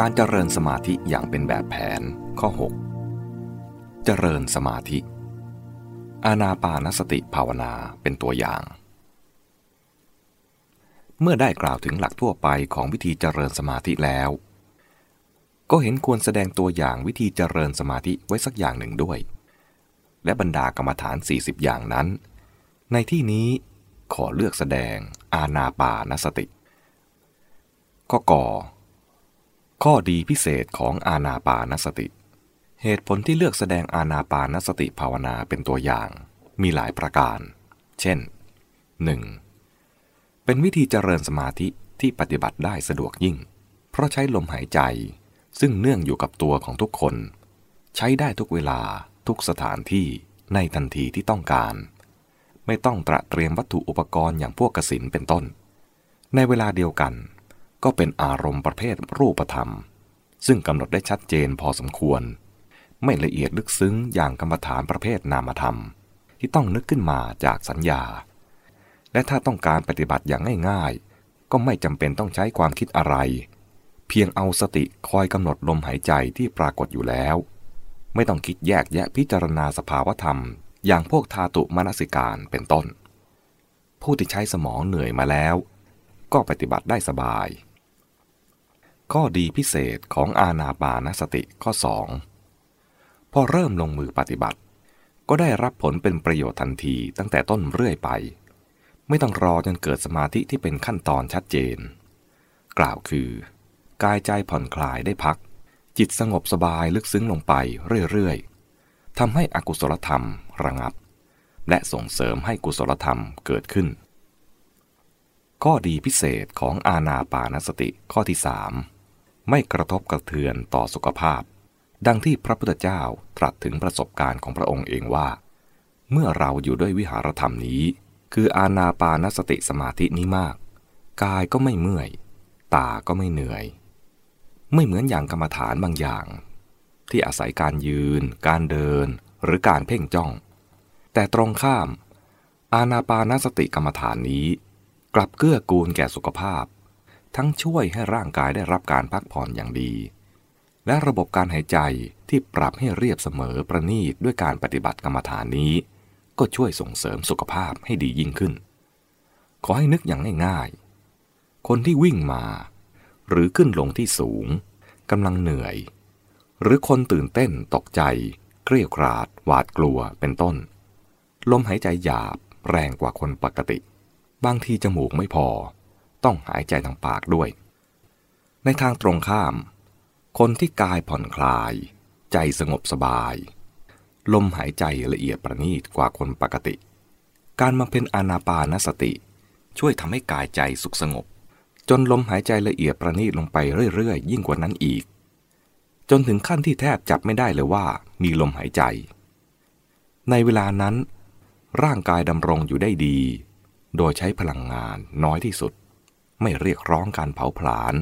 การเจริญสมาธิอย่างเป็นแบบแผนข้อ 6 เจริญสมาธิ อานาปานสติภาวนาเป็นตัวอย่าง เมื่อได้กล่าวถึงหลักทั่วไปของวิธีเจริญสมาธิแล้ว ก็เห็นควรแสดงตัวอย่างวิธีเจริญสมาธิไว้สักอย่างหนึ่งด้วย และบรรดากรรมฐาน 40 อย่างนั้น ในที่นี้ขอเลือกแสดงอาณาปานสติก็ก่อ ข้อดีพิเศษของอาณาปานสติ เหตุผลที่เลือกแสดงอาณาปานสติภาวนาเป็นตัวอย่าง มีหลายประการ เช่น 1. เป็นวิธีเจริญสมาธิที่ปฏิบัติได้สะดวกยิ่ง เพราะใช้ลมหายใจ ซึ่งเนื่องอยู่กับตัวของทุกคน ใช้ได้ทุกเวลาทุกสถานที่ในทันทีที่ต้องการ ไม่ต้องตระเตรียมวัตถุอุปกรณ์อย่างพวกกสินเป็นต้น ในเวลาเดียวกัน ก็เป็นอารมณ์ประเภทรูปธรรม ซึ่งกำหนดได้ชัดเจนพอสมควร ไม่ละเอียดลึกซึ้งอย่างกรรมฐานประเภทนามธรรม ที่ต้องนึกขึ้นมาจากสัญญา และถ้าต้องการปฏิบัติอย่างง่ายๆ ก็ไม่จำเป็นต้องใช้ความคิดอะไร เพียงเอาสติคอยกำหนดลมหายใจที่ปรากฏอยู่แล้ว ไม่ต้องคิดแยกแยะพิจารณาสภาวธรรม อย่างพวกธาตุมนสิการเป็นต้น ผู้ที่ใช้สมองเหนื่อยมาแล้ว ก็ปฏิบัติได้สบาย ข้อดีพิเศษของอาณาปานสติข้อ 2 พอเริ่มลงมือปฏิบัติ ก็ได้รับผลเป็นประโยชน์ทันทีตั้งแต่ต้นเรื่อยไป ไม่ต้องรอจนเกิดสมาธิที่เป็นขั้นตอนชัดเจน กล่าวคือ กายใจผ่อนคลายได้พัก จิตสงบสบายลึกซึ้งลงไปเรื่อยๆทำให้อกุศลธรรมระงับ และส่งเสริมให้กุศลธรรมเกิดขึ้นข้อดีพิเศษของอาณาปานสติข้อที่สาม ไม่กระทบกระเทือนต่อสุขภาพ ดังที่พระพุทธเจ้าตรัสถึงประสบการณ์ของพระองค์เองว่า เมื่อเราอยู่ด้วยวิหารธรรมนี้ คืออาณาปานสติสมาธินี้มาก กายก็ไม่เมื่อย ตาก็ไม่เหนื่อย ไม่เหมือนอย่างกรรมฐานบางอย่าง ที่อาศัยการยืน การเดิน หรือการเพ่งจ้อง แต่ตรงข้าม อาณาปานสติกรรมฐานนี้ กลับเกื้อกูลแก่สุขภาพ ทั้งช่วยให้ร่างกายได้รับการพักผ่อนอย่างดี และระบบการหายใจที่ปรับให้เรียบเสมอประณีตด้วยการปฏิบัติกรรมฐานนี้ ก็ช่วยส่งเสริมสุขภาพให้ดียิ่งขึ้น ขอให้นึกอย่างง่ายๆ คนที่วิ่งมา หรือขึ้นลงที่สูงกำลังเหนื่อย หรือคนตื่นเต้นตกใจ เกลียวกราด หวาดกลัวเป็นต้น ลมหายใจหยาบแรงกว่าคนปกติ บางทีจมูกไม่พอ ต้องหายใจทางปากด้วย ในทางตรงข้าม คนที่กายผ่อนคลาย ใจสงบสบาย ลมหายใจละเอียดประณีตกว่าคนปกติ การมาเป็นอานาปานสติ ช่วยทำให้กายใจสุขสงบ จนลมหายใจละเอียดประณีตลงไปเรื่อยๆ ยิ่งกว่านั้นอีก จนถึงขั้นที่แทบจับไม่ได้เลยว่ามีลมหายใจ ในเวลานั้น ร่างกายดำรงอยู่ได้ดี โดยใช้พลังงานน้อยที่สุด ไม่เรียกร้องการเผาผลาญ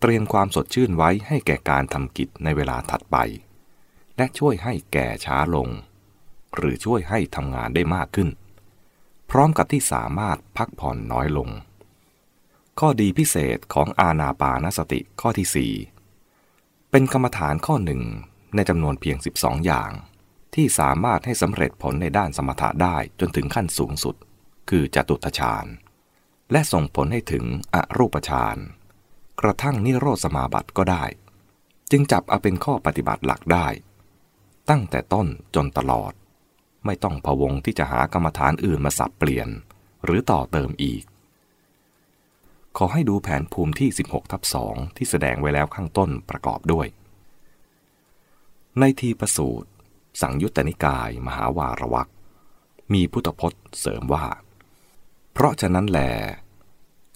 เตรียมความสดชื่นไว้ให้แก่การทำกิจในเวลาถัดไป และช่วยให้แก่ช้าลง หรือช่วยให้ทำงานได้มากขึ้น พร้อมกับที่สามารถพักผ่อนน้อยลง ข้อดีพิเศษของอาณาปานสติข้อที่ 4 เป็นกรรมฐานข้อหนึ่งในจำนวนเพียง 12 อย่าง ที่สามารถให้สำเร็จผลในด้านสมถะได้จนถึงขั้นสูงสุด คือจตุตฌาน และส่งผลให้ถึงอรูปฌานกระทั่งนิโรธสมาบัติก็ได้ จึงจับเอาเป็นข้อปฏิบัติหลักได้ ตั้งแต่ต้นจนตลอด ไม่ต้องพวงที่จะหากรรมฐานอื่นมาสับเปลี่ยน หรือต่อเติมอีก ขอให้ดูแผนภูมิที่ 16ทับสองที่แสดงไว้แล้วข้างต้นประกอบด้วย ในทีประสูตร สังยุตตนิกาย มหาวารวักมีพุทธพจน์เสริมว่า เพราะฉะนั้นแหล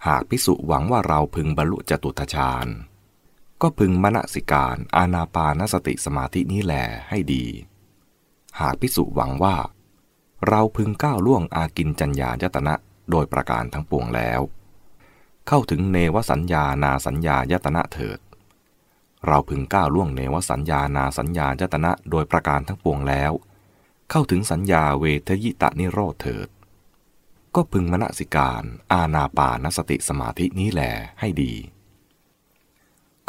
หากพิสุหวังว่าเราพึงบรรลุจตุตฌานก็พึงมณสิการอาณาปานสติสมาธินี้แหลให้ดี หากพิสุหวังว่า เราพึงก้าวล่วงอากินจัญญายตนะโดยประการทั้งปวงแล้ว เข้าถึงเนวสัญญานาสัญญายตนะเถิด เราพึงก้าวล่วงเนวสัญญานาสัญญายตนะโดยประการทั้งปวงแล้ว เข้าถึงสัญญาเวทยิตะนิโรธเถิด ก็พึงมณสิการ อาณาปานสติสมาธินี้แหลให้ดี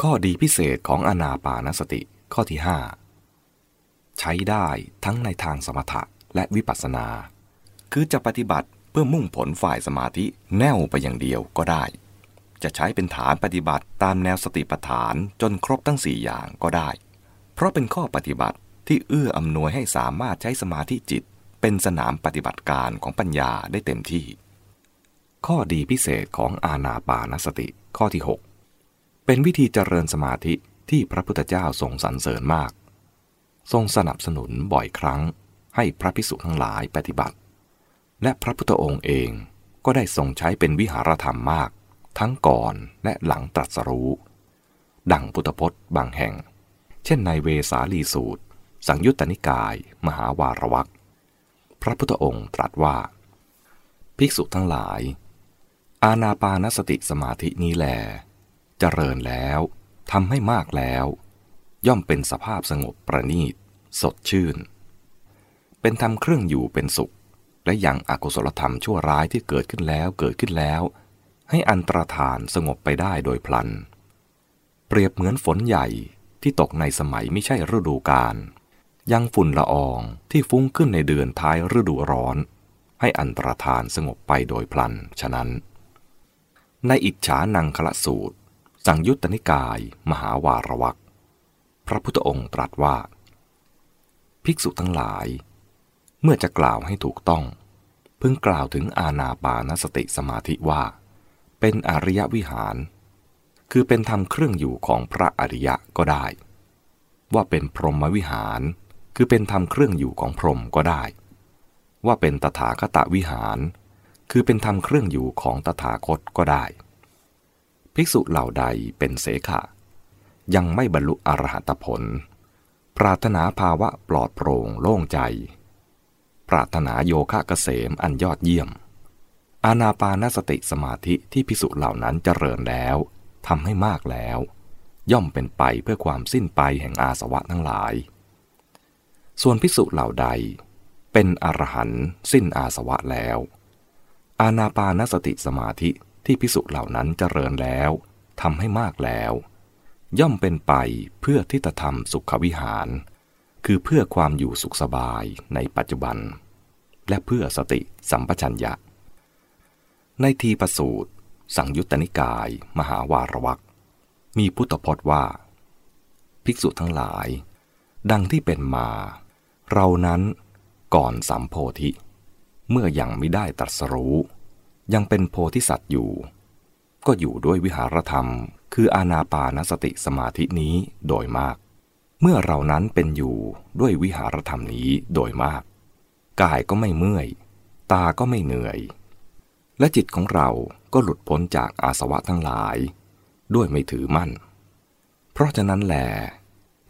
ข้อดีพิเศษของอนาปานสติข้อที่ 5 ใช้ได้ทั้งในทางสมถะและวิปัสสนา คือจะปฏิบัติเพื่อมุ่งผลฝ่ายสมาธิแน่วไปอย่างเดียวก็ได้ จะใช้เป็นฐานปฏิบัติตามแนวสติปัฏฐานจนครบทั้งสี่อย่างก็ได้ เพราะเป็นข้อปฏิบัติที่เอื้ออำนวยให้สามารถใช้สมาธิจิต เป็นสนามปฏิบัติการของปัญญาได้เต็มที่ ข้อดีพิเศษของอาณาปานสติข้อที่ 6 เป็นวิธีเจริญสมาธิที่พระพุทธเจ้าทรงสรรเสริญมาก ทรงสนับสนุนบ่อยครั้ง ให้พระภิกษุทั้งหลายปฏิบัติ และพระพุทธองค์เองก็ได้ทรงใช้เป็นวิหารธรรมมาก ทั้งก่อนและหลังตรัสรู้ ดังพุทธพจน์บางแห่ง เช่นในเวสาลีสูตร สังยุตตนิกาย มหาวารวัก ระพุทธองค์ตรัสว่า ภิกษุทั้งหลาย อาณาปานสติสมาธินี้แล เจริญแล้วทำให้มากแล้ว ย่อมเป็นสภาพสงบประณีต สดชื่น เป็นธรรมเครื่องอยู่เป็นสุข และยังอกุศลธรรมชั่วร้ายที่เกิดขึ้นแล้วเกิดขึ้นแล้ว ให้อันตรธานสงบไปได้โดยพลัน เปรียบเหมือนฝนใหญ่ที่ตกในสมัยไม่ใช่ฤดูกาล ยังฝุ่นละอองที่ฟุ้งขึ้นในเดือนท้ายฤดูร้อน ให้อันตรธานสงบไปโดยพลันฉะนั้น ในอิจฉานังคละสูตร สังยุตตนิกาย มหาวารวักพระพุทธองค์ตรัสว่า ภิกษุทั้งหลาย เมื่อจะกล่าวให้ถูกต้อง พึงกล่าวถึงอาณาปานสติสมาธิว่า เป็นอริยวิหาร คือเป็นธรรมเครื่องอยู่ของพระอริยะก็ได้ ว่าเป็นพรหมวิหาร คือเป็นธรรมเครื่องอยู่ของพรหมก็ได้ ว่าเป็นตถาคตวิหาร คือเป็นธรรมเครื่องอยู่ของตถาคตก็ได้ ภิกษุเหล่าใดเป็นเสขะ ยังไม่บรรลุอรหัตผล ปรารถนาภาวะปลอดโปร่งโล่งใจ ปรารถนาโยคะเกษมอันยอดเยี่ยม อาณาปานสติสมาธิที่ภิกษุเหล่านั้นเจริญแล้วทำให้มากแล้ว ย่อมเป็นไปเพื่อความสิ้นไปแห่งอาสวะทั้งหลาย ส่วนภิกษุเหล่าใด เป็นอรหันต์สิ้นอาสวะแล้ว อาณาปานสติสมาธิที่พิสุเหล่านั้นเจริญแล้วทำให้มากแล้ว ย่อมเป็นไปเพื่อทิฏฐธรรมสุขวิหาร คือเพื่อความอยู่สุขสบายในปัจจุบัน และเพื่อสติสัมปชัญญะ ในทีประสูตร สังยุตตนิกาย มหาวารวักมีพุทธพจน์ว่า ภิกษุทั้งหลาย ดังที่เป็นมา เรานั้นก่อนสัมโพธิ เมื่อยังไม่ได้ตรัสรู้ ยังเป็นโพธิสัตว์อยู่ ก็อยู่ด้วยวิหารธรรม คืออาณาปานสติสมาธินี้โดยมาก เมื่อเรานั้นเป็นอยู่ด้วยวิหารธรรมนี้โดยมาก กายก็ไม่เมื่อย ตาก็ไม่เหนื่อย และจิตของเราก็หลุดพ้นจากอาสวะทั้งหลาย ด้วยไม่ถือมั่น เพราะฉะนั้นแหล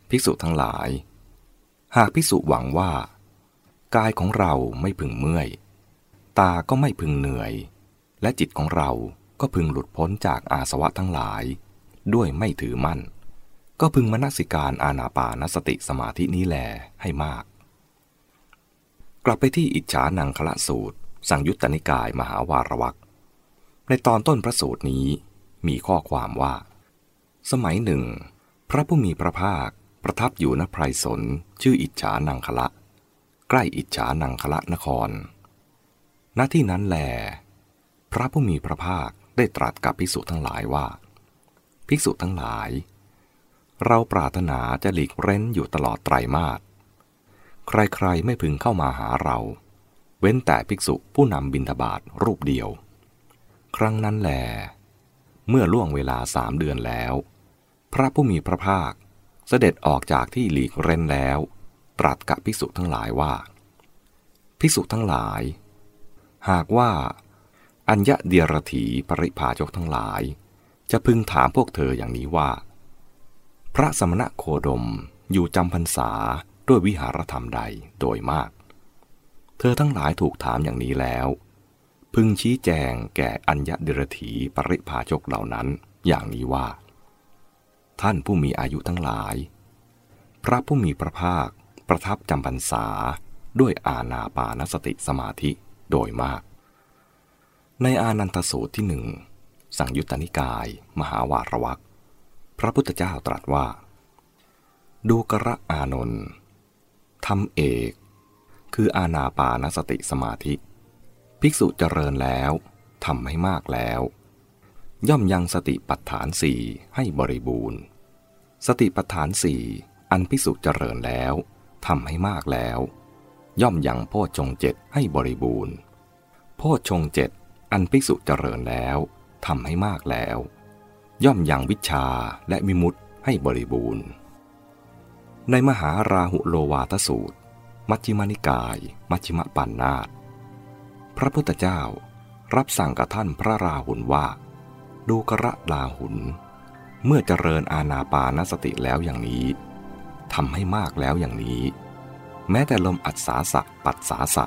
ภิกษุทั้งหลาย หากภิกษุหวังว่า กายของเราไม่พึงเมื่อย ตาก็ไม่พึงเหนื่อย และจิตของเราก็พึงหลุดพ้นจากอาสวะทั้งหลาย ด้วยไม่ถือมั่น ก็พึงมนสิการอาณาปานสติสมาธินี้แลให้มาก กลับไปที่อิจฉานังคละสูตร สังยุตตนิกายมหาวารวักในตอนต้นพระสูตรนี้มีข้อความว่า สมัยหนึ่ง พระผู้มีพระภาค ประทับอยู่ณไพรสนชื่ออิจฉานังคละ ใกล้อิจฉานังคละนคร ณที่นั้นแล พระผู้มีพระภาคได้ตรัสกับภิกษุทั้งหลายว่า ภิกษุทั้งหลาย เราปรารถนาจะหลีกเร้นอยู่ตลอดไตรมาสใครๆไม่พึงเข้ามาหาเรา เว้นแต่ภิกษุผู้นำบิณฑบาตรูปเดียว ครั้งนั้นแล เมื่อล่วงเวลาสามเดือนแล้ว พระผู้มีพระภาค เสด็จออกจากที่หลีกเร้นแล้ว ตรัสกับภิกษุทั้งหลายว่า ภิกษุทั้งหลาย หากว่า อัญญะเดียรถีปริภาชกทั้งหลาย จะพึงถามพวกเธออย่างนี้ว่า พระสมณะโคดมอยู่จำพรรษาด้วยวิหารธรรมใดโดยมาก เธอทั้งหลายถูกถามอย่างนี้แล้ว พึงชี้แจงแก่อัญญะเดียรถีปริภาชกเหล่านั้นอย่างนี้ว่า ท่านผู้มีอายุทั้งหลาย พระผู้มีพระภาคประทับจำพรรษาด้วยอาณาปานสติสมาธิโดยมาก ในอานันตสูตรที่หนึ่งสังยุตตนิกาย มหาวารวักพระพุทธเจ้าตรัสว่า ดูกระอานนท์ทำเอก คืออาณาปานสติสมาธิ ภิกษุเจริญแล้วทำให้มากแล้ว ย่อมยังสติปัฏฐานสี่ให้บริบูรณ์ สติปัฏฐานสี่อันภิกษุเจริญแล้วทำให้มากแล้ว ย่อมยังโพชฌงเจ็ดให้บริบูรณ์ โพชฌงเจ็ดอันภิกษุเจริญแล้วทำให้มากแล้ว ย่อมยังวิชาและมิมุตให้บริบูรณ์ ในมหาราหุโลวาทสูตร มัชฌิมานิกาย มัชฌิมปันนาตพระพุทธเจ้ารับสั่งกับท่านพระราหุลว่า ดูกระลาหุน เมื่อเจริญอาณาปานสติแล้วอย่างนี้ทำให้มากแล้วอย่างนี้ แม้แต่ลมอัศสาสะปัดสาสะ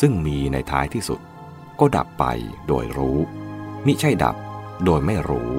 ซึ่งมีในท้ายที่สุด ก็ดับไปโดยรู้ มิใช่ดับโดยไม่รู้